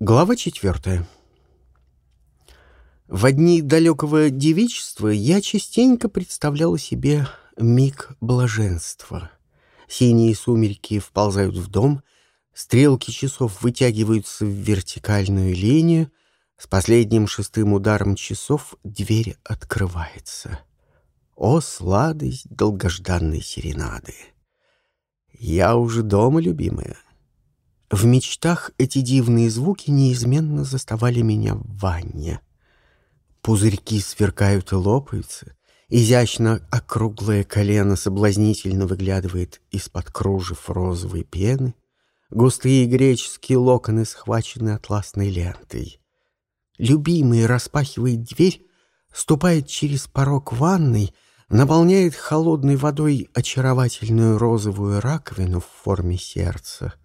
Глава четвертая. В дни далекого девичества я частенько представляла себе миг блаженства. Синие сумерки вползают в дом, стрелки часов вытягиваются в вертикальную линию, с последним шестым ударом часов дверь открывается. О, сладость долгожданной серенады! Я уже дома, любимая. В мечтах эти дивные звуки неизменно заставали меня в ванне. Пузырьки сверкают и лопаются, изящно округлое колено соблазнительно выглядывает из-под кружев розовой пены, густые греческие локоны схвачены атласной лентой. Любимый распахивает дверь, ступает через порог ванной, наполняет холодной водой очаровательную розовую раковину в форме сердца —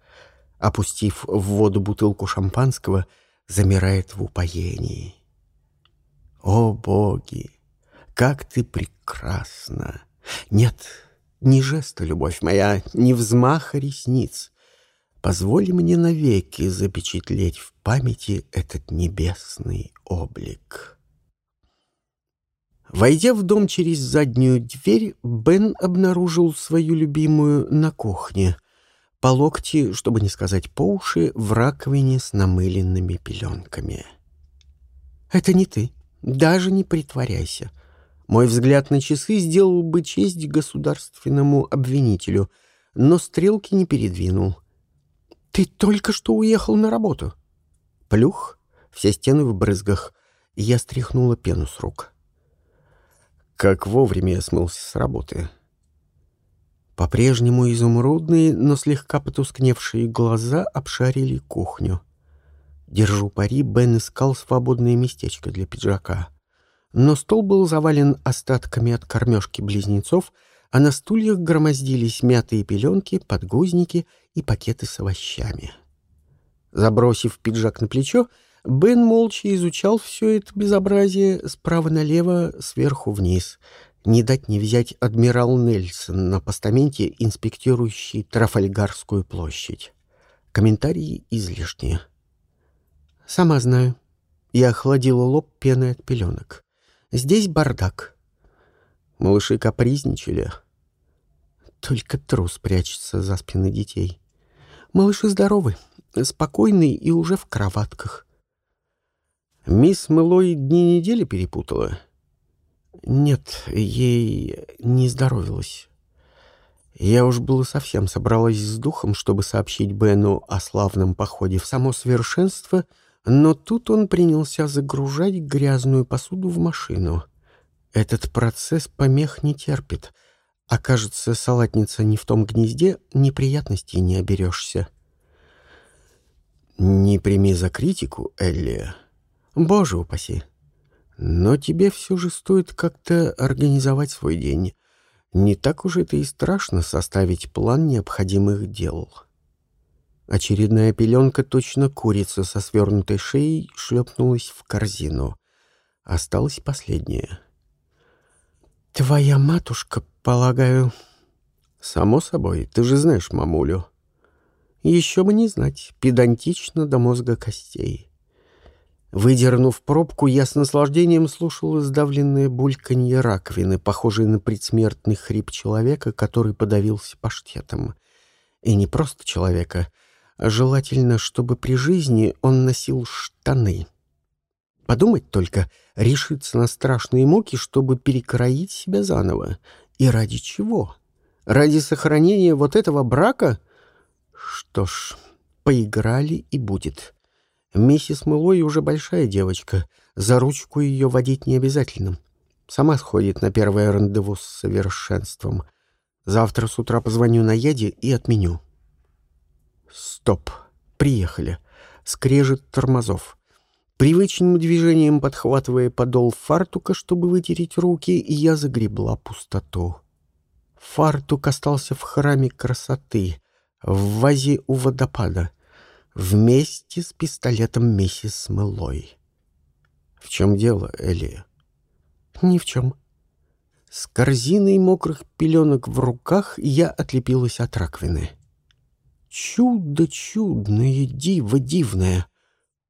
опустив в воду бутылку шампанского, замирает в упоении. О, боги, как ты прекрасна! Нет, не жеста, любовь моя, не взмаха ресниц. Позволь мне навеки запечатлеть в памяти этот небесный облик. Войдя в дом через заднюю дверь, Бен обнаружил свою любимую на кухне по локти, чтобы не сказать по уши, в раковине с намыленными пеленками. «Это не ты. Даже не притворяйся. Мой взгляд на часы сделал бы честь государственному обвинителю, но стрелки не передвинул. Ты только что уехал на работу». Плюх, все стены в брызгах, я стряхнула пену с рук. Как вовремя я смылся с работы. По-прежнему изумрудные, но слегка потускневшие глаза обшарили кухню. Держу пари, Бен искал свободное местечко для пиджака. Но стол был завален остатками от кормежки близнецов, а на стульях громоздились мятые пеленки, подгузники и пакеты с овощами. Забросив пиджак на плечо, Бен молча изучал все это безобразие справа налево, сверху вниз, не дать не взять адмирал Нельсон на постаменте, инспектирующий Трафальгарскую площадь. Комментарии излишние. Сама знаю. Я охладила лоб пеной от пеленок. Здесь бардак. Малыши капризничали. Только трус прячется за спины детей. Малыши здоровы, спокойны и уже в кроватках. Мисс Мэлой дни недели перепутала — нет, ей не здоровилось. Я уж было совсем собралась с духом, чтобы сообщить Бену о славном походе в само совершенство, но тут он принялся загружать грязную посуду в машину. Этот процесс помех не терпит. Окажется, салатница не в том гнезде, неприятностей не оберешься. «Не прими за критику, Элли. Боже упаси!» Но тебе все же стоит как-то организовать свой день. Не так уж это и страшно составить план необходимых дел. Очередная пеленка, точно курица со свернутой шеей, шлепнулась в корзину. Осталась последняя. «Твоя матушка, полагаю...» «Само собой, ты же знаешь мамулю». «Еще бы не знать, педантично до мозга костей». Выдернув пробку, я с наслаждением слушал издавленное бульканье раковины, похожее на предсмертный хрип человека, который подавился паштетом. И не просто человека, а желательно, чтобы при жизни он носил штаны. Подумать только, решиться на страшные муки, чтобы перекроить себя заново. И ради чего? Ради сохранения вот этого брака? Что ж, поиграли и будет. Миссис Мылой уже большая девочка, за ручку ее водить не обязательно. Сама сходит на первое рандеву с совершенством. Завтра с утра позвоню на Яде и отменю. Стоп. Приехали. Скрежет тормозов. Привычным движением подхватывая подол фартука, чтобы вытереть руки, я загребла пустоту. Фартук остался в храме красоты, в вазе у водопада — вместе с пистолетом миссис Мэлой. «В чем дело, Элия?» «Ни в чем». С корзиной мокрых пеленок в руках я отлепилась от раковины. Чудо чудное, диво дивное.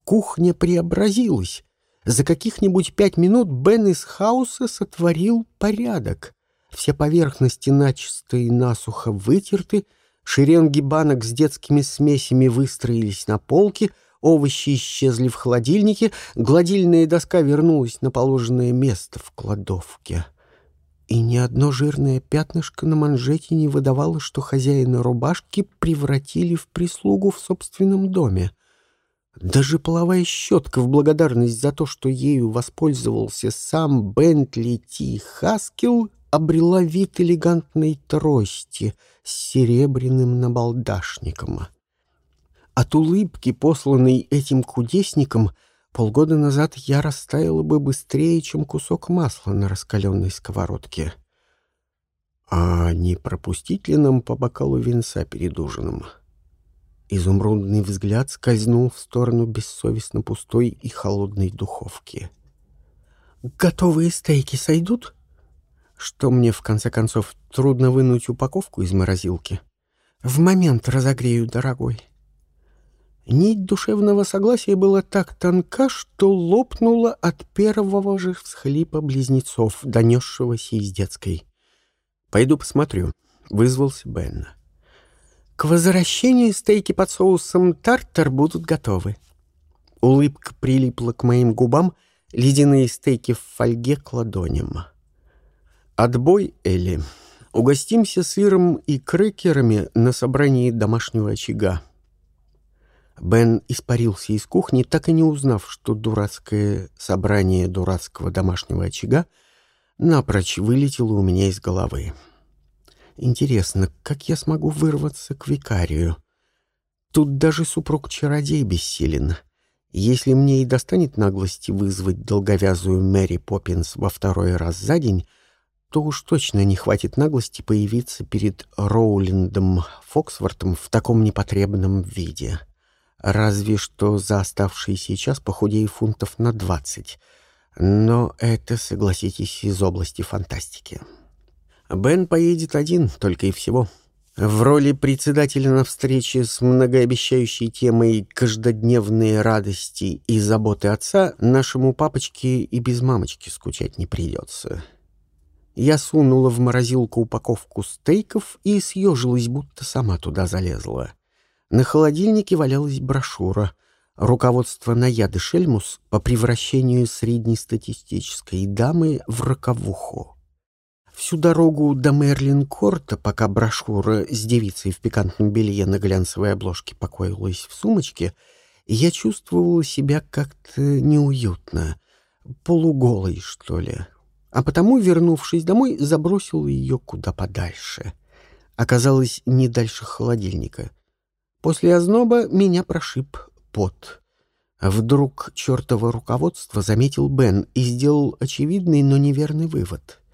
кухня преобразилась. За каких-нибудь пять минут Бен из хаоса сотворил порядок. Все поверхности начисто и насухо вытерты, шеренги банок с детскими смесями выстроились на полке, овощи исчезли в холодильнике, гладильная доска вернулась на положенное место в кладовке. И ни одно жирное пятнышко на манжете не выдавало, что хозяина рубашки превратили в прислугу в собственном доме — даже половая щетка в благодарность за то, что ею воспользовался сам Бентли Ти Хаскил, обрела вид элегантной трости с серебряным набалдашником. От улыбки, посланной этим кудесником, полгода назад я растаяла бы быстрее, чем кусок масла на раскаленной сковородке. А не пропустить ли нам по бокалу винца перед ужином?» Изумрудный взгляд скользнул в сторону бессовестно пустой и холодной духовки. «Готовые стейки сойдут?» Что мне, в конце концов, трудно вынуть упаковку из морозилки? В момент разогрею, дорогой. Нить душевного согласия была так тонка, что лопнула от первого же всхлипа близнецов, донесшегося из детской. «Пойду посмотрю», — вызвался Бен. К возвращению стейки под соусом тартар будут готовы. Улыбка прилипла к моим губам, ледяные стейки в фольге к ладоням. Отбой, Элли. Угостимся сыром и крекерами на собрании домашнего очага. Бен испарился из кухни, так и не узнав, что дурацкое собрание дурацкого домашнего очага напрочь вылетело у меня из головы. Интересно, как я смогу вырваться к викарию? Тут даже супруг-чародей бессилен. Если мне и достанет наглости вызвать долговязую Мэри Поппинс во второй раз за день, то уж точно не хватит наглости появиться перед Роулиндом Фоксвортом в таком непотребном виде. Разве что за оставшийся час похудею фунтов на двадцать. Но это, согласитесь, из области фантастики. Бен поедет один, только и всего. В роли председателя на встрече с многообещающей темой «Каждодневные радости и заботы отца» нашему папочке и без мамочки скучать не придется. Я сунула в морозилку упаковку стейков и съежилась, будто сама туда залезла. На холодильнике валялась брошюра «Руководство на яды Шельмус по превращению среднестатистической дамы в роковуху». Всю дорогу до Мерлин-Корта, пока брошюра с девицей в пикантном белье на глянцевой обложке покоилась в сумочке, я чувствовала себя как-то неуютно, полуголой, что ли. А потому, вернувшись домой, забросил ее куда подальше. Оказалось, не дальше холодильника. После озноба меня прошиб пот. Вдруг чертово руководство заметил Бен и сделал очевидный, но неверный вывод —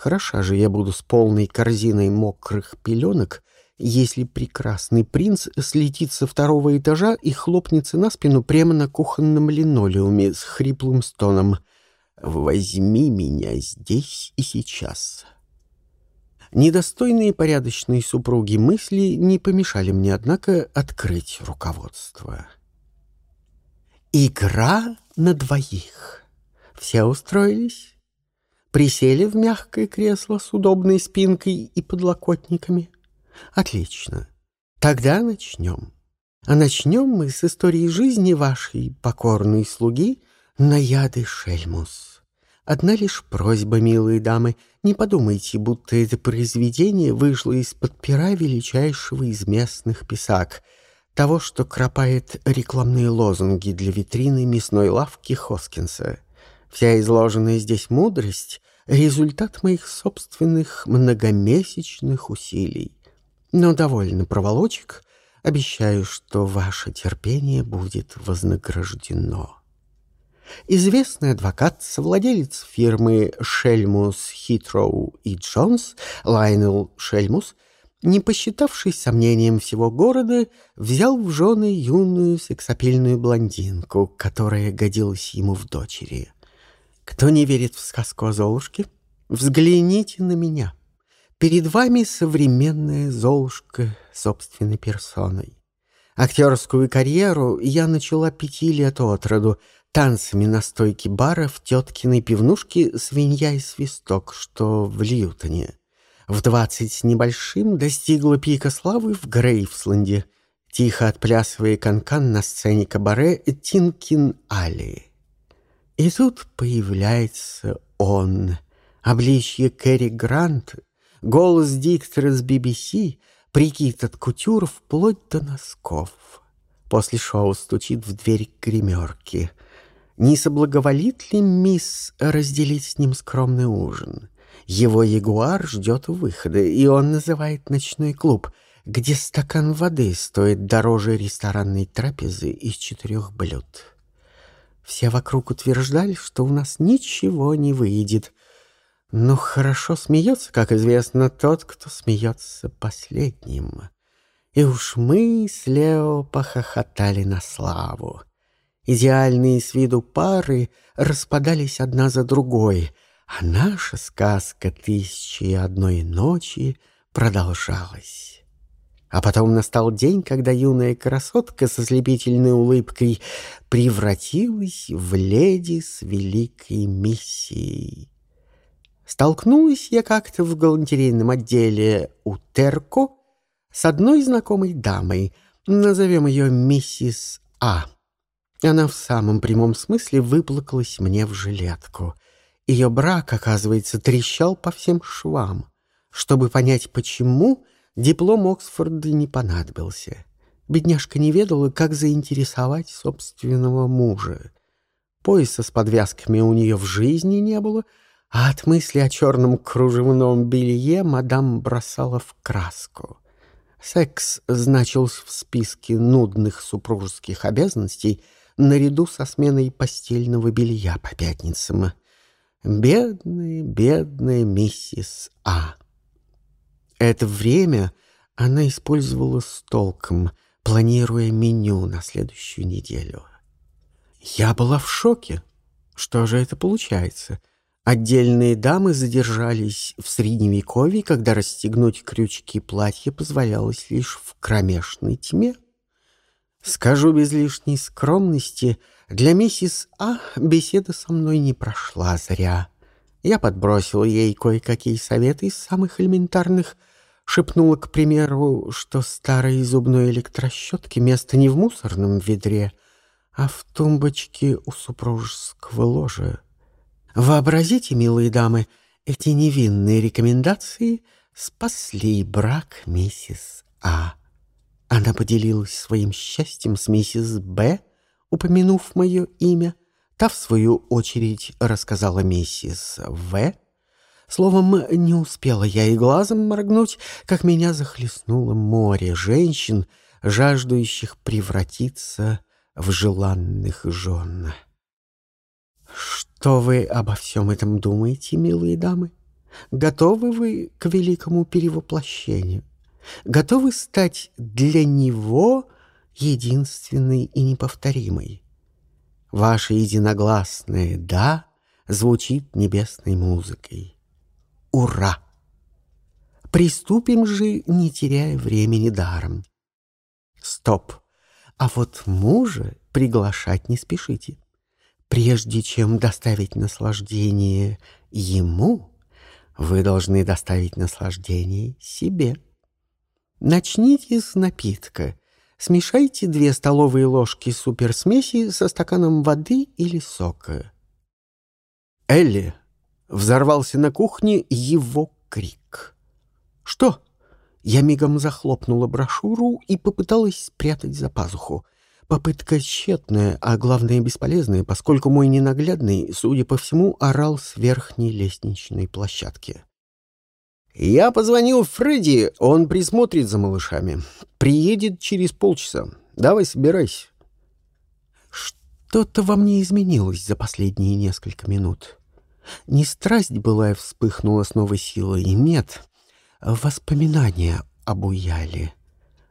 Хороша же я буду с полной корзиной мокрых пеленок, если прекрасный принц слетит со второго этажа и хлопнется на спину прямо на кухонном линолеуме с хриплым стоном «Возьми меня здесь и сейчас». Недостойные порядочные супруги мысли не помешали мне, однако, открыть руководство. Игра на двоих. Все устроились? Присели в мягкое кресло с удобной спинкой и подлокотниками? Отлично. Тогда начнем. А начнем мы с истории жизни вашей покорной слуги Наяды Шельмус. Одна лишь просьба, милые дамы, не подумайте, будто это произведение вышло из-под пера величайшего из местных писак, того, что кропает рекламные лозунги для витрины мясной лавки Хоскинса — Вся изложенная здесь мудрость — результат моих собственных многомесячных усилий. Но довольно проволочек. Обещаю, что ваше терпение будет вознаграждено. Известный адвокат, совладелец фирмы «Шельмус, Хитроу и Джонс» Лайнел Шельмус, не посчитавшись сомнением всего города, взял в жены юную сексапильную блондинку, которая годилась ему в дочери — кто не верит в сказку о Золушке, взгляните на меня. Перед вами современная Золушка собственной персоной. Актерскую карьеру я начала пяти лет от роду, танцами на стойке бара в теткиной пивнушке «Свинья и свисток», что в Льютоне. В двадцать с небольшим достигла пика славы в Грейвсленде, тихо отплясывая канкан на сцене кабаре «Тинкин Али». И тут появляется он, обличье Кэрри Грант, голос диктора с BBC, прикид от кутюр вплоть до носков. После шоу стучит в дверь гримерки — не соблаговолит ли мисс разделить с ним скромный ужин? Его ягуар ждет выхода, и он называет ночной клуб, где стакан воды стоит дороже ресторанной трапезы из четырех блюд. Все вокруг утверждали, что у нас ничего не выйдет. Но хорошо смеется, как известно, тот, кто смеется последним. И уж мы с Лео похохотали на славу. Идеальные с виду пары распадались одна за другой, а наша сказка «Тысячи и одной ночи» продолжалась. А потом настал день, когда юная красотка со слепительной улыбкой превратилась в леди с великой миссией. Столкнулась я как-то в галантерейном отделе у Терко с одной знакомой дамой, назовем ее миссис А. Она в самом прямом смысле выплакалась мне в жилетку. Ее брак, оказывается, трещал по всем швам. Чтобы понять, почему, диплом Оксфорда не понадобился. Бедняжка не ведала, как заинтересовать собственного мужа. Пояса с подвязками у нее в жизни не было, а от мысли о черном кружевном белье мадам бросала в краску. Секс значился в списке нудных супружеских обязанностей — наряду со сменой постельного белья по пятницам. Бедная, бедная миссис А. Это время она использовала с толком, планируя меню на следующую неделю. Я была в шоке. Что же это получается? Отдельные дамы задержались в Средневековье, когда расстегнуть крючки платья позволялось лишь в кромешной тьме. Скажу без лишней скромности, для миссис А беседа со мной не прошла зря. Я подбросила ей кое-какие советы из самых элементарных, шепнула, к примеру, что старой зубной электрощетки место не в мусорном ведре, а в тумбочке у супружеского ложа. Вообразите, милые дамы, эти невинные рекомендации спасли брак миссис А. Она поделилась своим счастьем с миссис Б, упомянув мое имя. Та, в свою очередь, рассказала миссис В. Словом, не успела я и глазом моргнуть, как меня захлестнуло море женщин, жаждущих превратиться в желанных жен. Что вы обо всем этом думаете, милые дамы? Готовы вы к великому перевоплощению? Готовы стать для него единственной и неповторимой. Ваше единогласное «да» звучит небесной музыкой. Ура! Приступим же, не теряя времени даром. Стоп! А вот мужа приглашать не спешите. Прежде чем доставить наслаждение ему, вы должны доставить наслаждение себе. Начните с напитка. Смешайте две столовые ложки суперсмеси со стаканом воды или сока. Элли взорвался на кухне его крик. «Что?» Я мигом захлопнула брошюру и попыталась спрятать за пазуху. Попытка тщетная, а главное бесполезная, поскольку мой ненаглядный, судя по всему, орал с верхней лестничной площадки. «Я позвонил Фредди, он присмотрит за малышами. Приедет через полчаса. Давай собирайся». Что-то во мне изменилось за последние несколько минут. Не страсть былая вспыхнула с новой силой, нет. Воспоминания обуяли.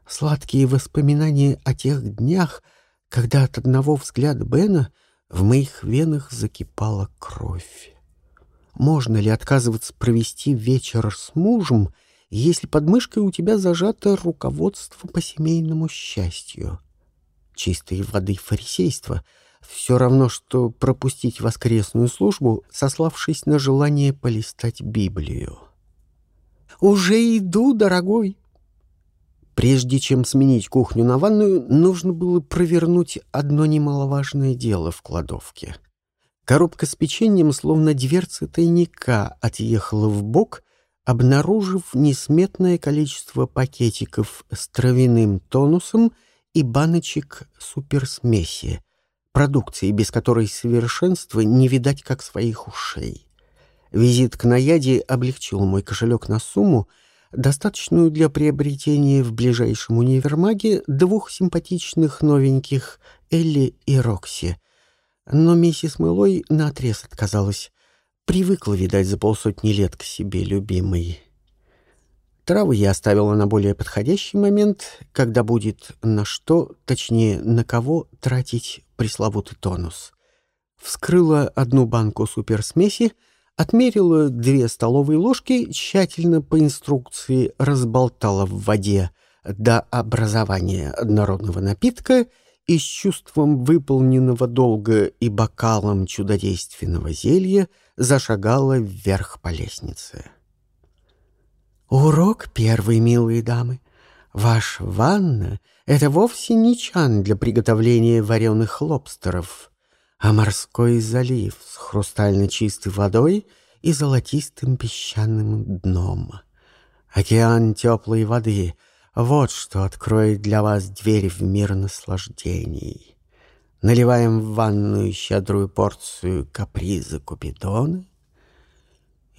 Сладкие воспоминания о тех днях, когда от одного взгляда Бена в моих венах закипала кровь. Можно ли отказываться провести вечер с мужем если под мышкой у тебя зажато руководство по семейному счастью. Чистой воды фарисейство — все равно, что пропустить воскресную службу, сославшись на желание полистать Библию. «Уже иду, дорогой!» Прежде чем сменить кухню на ванную, нужно было провернуть одно немаловажное дело в кладовке. Коробка с печеньем, словно дверца тайника, отъехала в бок, обнаружив несметное количество пакетиков с травяным тонусом и баночек суперсмеси, продукции, без которой совершенства не видать как своих ушей. Визит к Наяде облегчил мой кошелек на сумму, достаточную для приобретения в ближайшем универмаге двух симпатичных новеньких Элли и Рокси. Но миссис Мэлой наотрез отказалась. Привыкла, видать, за полсотни лет к себе любимой. Травы я оставила на более подходящий момент, когда будет на что, точнее, на кого тратить пресловутый тонус. Вскрыла одну банку суперсмеси, отмерила две столовые ложки, тщательно по инструкции разболтала в воде до образования однородного напитка и с чувством выполненного долга и бокалом чудодейственного зелья зашагала вверх по лестнице. Урок первый, милые дамы. Ваша ванна — это вовсе не чан для приготовления вареных лобстеров, а морской залив с хрустально чистой водой и золотистым песчаным дном. Океан теплой воды — вот что откроет для вас дверь в мир наслаждений. Наливаем в ванную щедрую порцию каприза Купидона —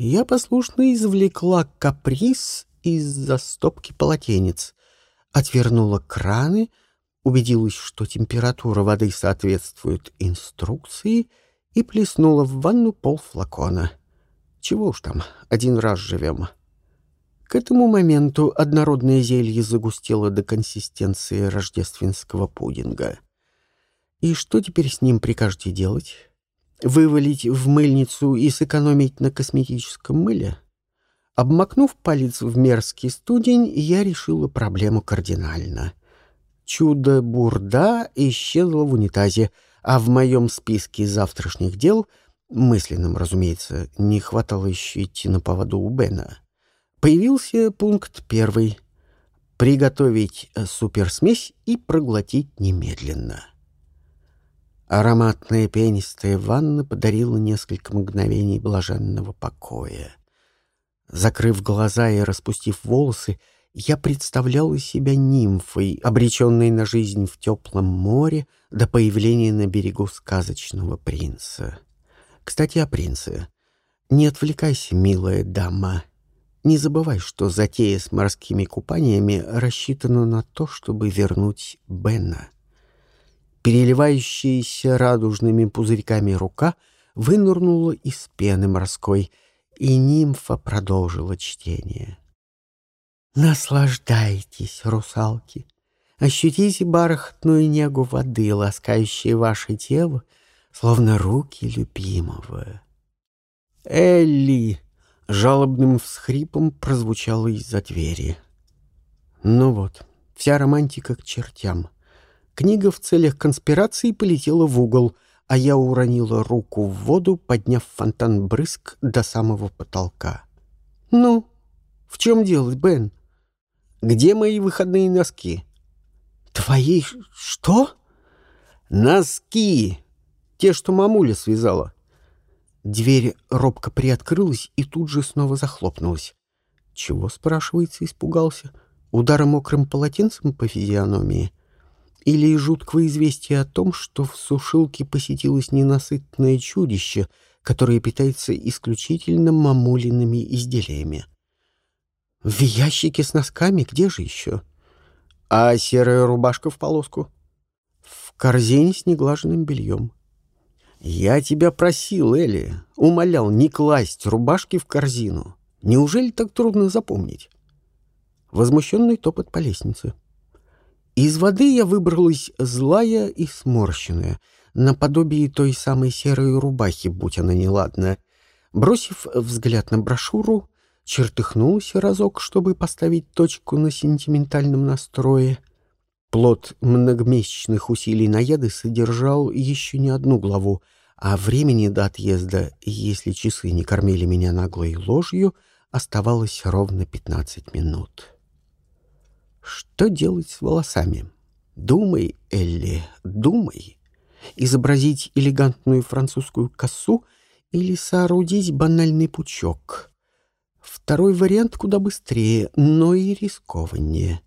я послушно извлекла каприз из-за стопки полотенец, отвернула краны, убедилась, что температура воды соответствует инструкции, и плеснула в ванну полфлакона. Чего уж там, один раз живем. К этому моменту однородное зелье загустело до консистенции рождественского пудинга. И что теперь с ним прикажете делать? Вывалить в мыльницу и сэкономить на косметическом мыле? Обмакнув палец в мерзкий студень, я решила проблему кардинально. Чудо-бурда исчезло в унитазе, а в моем списке завтрашних дел, мысленным, разумеется, не хватало еще идти на поводу у Бена, появился пункт первый — приготовить суперсмесь и проглотить немедленно. Ароматная пенистая ванна подарила несколько мгновений блаженного покоя. Закрыв глаза и распустив волосы, я представляла себя нимфой, обреченной на жизнь в теплом море до появления на берегу сказочного принца. Кстати, о принце. Не отвлекайся, милая дама. Не забывай, что затея с морскими купаниями рассчитана на то, чтобы вернуть Бена. Переливающаяся радужными пузырьками рука вынырнула из пены морской, и нимфа продолжила чтение. «Наслаждайтесь, русалки! Ощутите бархатную негу воды, ласкающей ваше тело, словно руки любимого». «Элли!» — жалобным всхрипом прозвучало из-за двери. Ну вот, вся романтика к чертям — Книга в целях конспирации полетела в угол, а я уронила руку в воду, подняв фонтан брызг до самого потолка. «Ну, в чем дело, Бен? Где мои выходные носки?» «Твои что?» «Носки! Те, что мамуля связала». Дверь робко приоткрылась и тут же снова захлопнулась. Чего, спрашивается, испугался? Удара мокрым полотенцем по физиономии? или жуткого известия о том, что в сушилке посетилось ненасытное чудище, которое питается исключительно мамулиными изделиями. В ящике с носками где же еще? А серая рубашка в полоску? В корзине с неглаженным бельем. Я тебя просил, Элли, умолял не класть рубашки в корзину. Неужели так трудно запомнить? Возмущенный топот по лестнице. Из воды я выбралась злая и сморщенная, наподобие той самой серой рубахи, будь она неладная. Бросив взгляд на брошюру, чертыхнулась разок, чтобы поставить точку на сентиментальном настрое. Плод многомесячных усилий наеды содержал еще не одну главу, а времени до отъезда, если часы не кормили меня наглой ложью, оставалось ровно пятнадцать минут. Что делать с волосами? Думай, Элли, думай. Изобразить элегантную французскую косу или соорудить банальный пучок. Второй вариант куда быстрее, но и рискованнее.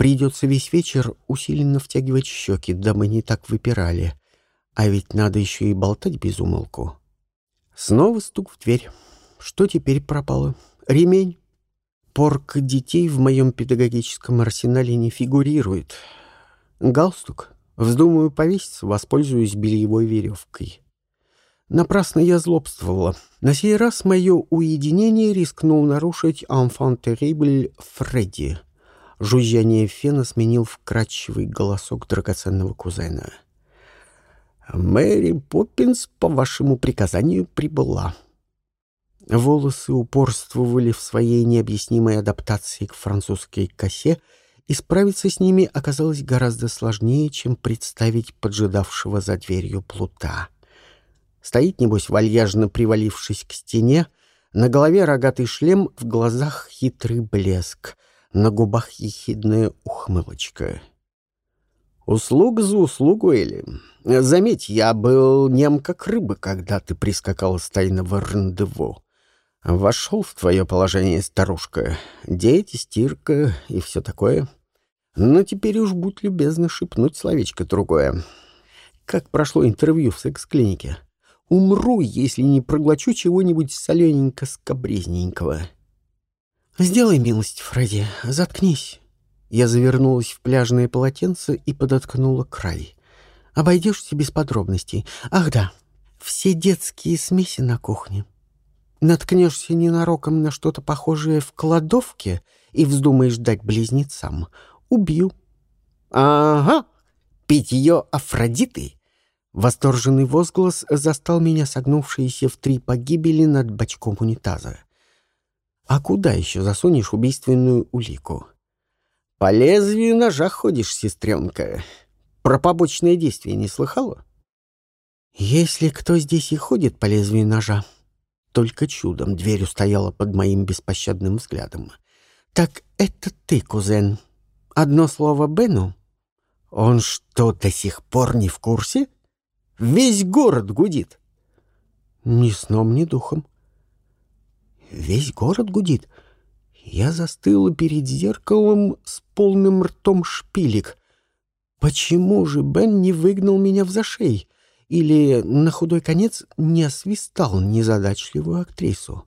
Придется весь вечер усиленно втягивать щеки, дабы не так выпирали. А ведь надо еще и болтать без умолку. Снова стук в дверь. Что теперь пропало? Ремень. Порка детей в моем педагогическом арсенале не фигурирует. Галстук. Вздумаю повеситься, воспользуюсь бельевой веревкой. Напрасно я злобствовала. На сей раз мое уединение рискнул нарушить «Enfant terrible» Фредди. Жужжание фена сменил вкрадчивый голосок драгоценного кузена. «Мэри Поппинс по вашему приказанию прибыла». Волосы упорствовали в своей необъяснимой адаптации к французской косе, и справиться с ними оказалось гораздо сложнее, чем представить поджидавшего за дверью плута. Стоит, небось, вальяжно привалившись к стене, на голове рогатый шлем, в глазах хитрый блеск, на губах ехидная ухмылочка. «Услуга за услугу, Эли. Заметь, я был нем как рыба, когда ты прискакала с тайного рандеву. Вошел в твое положение старушка. Дети, стирка и все такое. Но теперь уж будь любезна шепнуть словечко другое. Как прошло интервью в секс-клинике?» Умру, если не проглочу чего-нибудь солененько-скобрезненького. «Сделай милость, Фредди, заткнись». Я завернулась в пляжное полотенце и подоткнула край. «Обойдешься без подробностей. Ах да, все детские смеси на кухне. Наткнешься ненароком на что-то похожее в кладовке и вздумаешь дать близнецам. Убью». «Ага, питье Афродиты Восторженный возглас застал меня согнувшиеся в три погибели над бачком унитаза. А куда еще засунешь убийственную улику? По лезвию ножа ходишь, сестренка. Про побочное действие не слыхала? Если кто здесь и ходит по лезвию ножа, только чудом дверь устояла под моим беспощадным взглядом. Так это ты, кузен. Одно слово Бену? Он что, до сих пор не в курсе? — Весь город гудит. Ни сном, ни духом. Весь город гудит. Я застыла перед зеркалом с полным ртом шпилек. Почему же Бен не выгнал меня в зашей? Или, на худой конец, не освистал незадачливую актрису?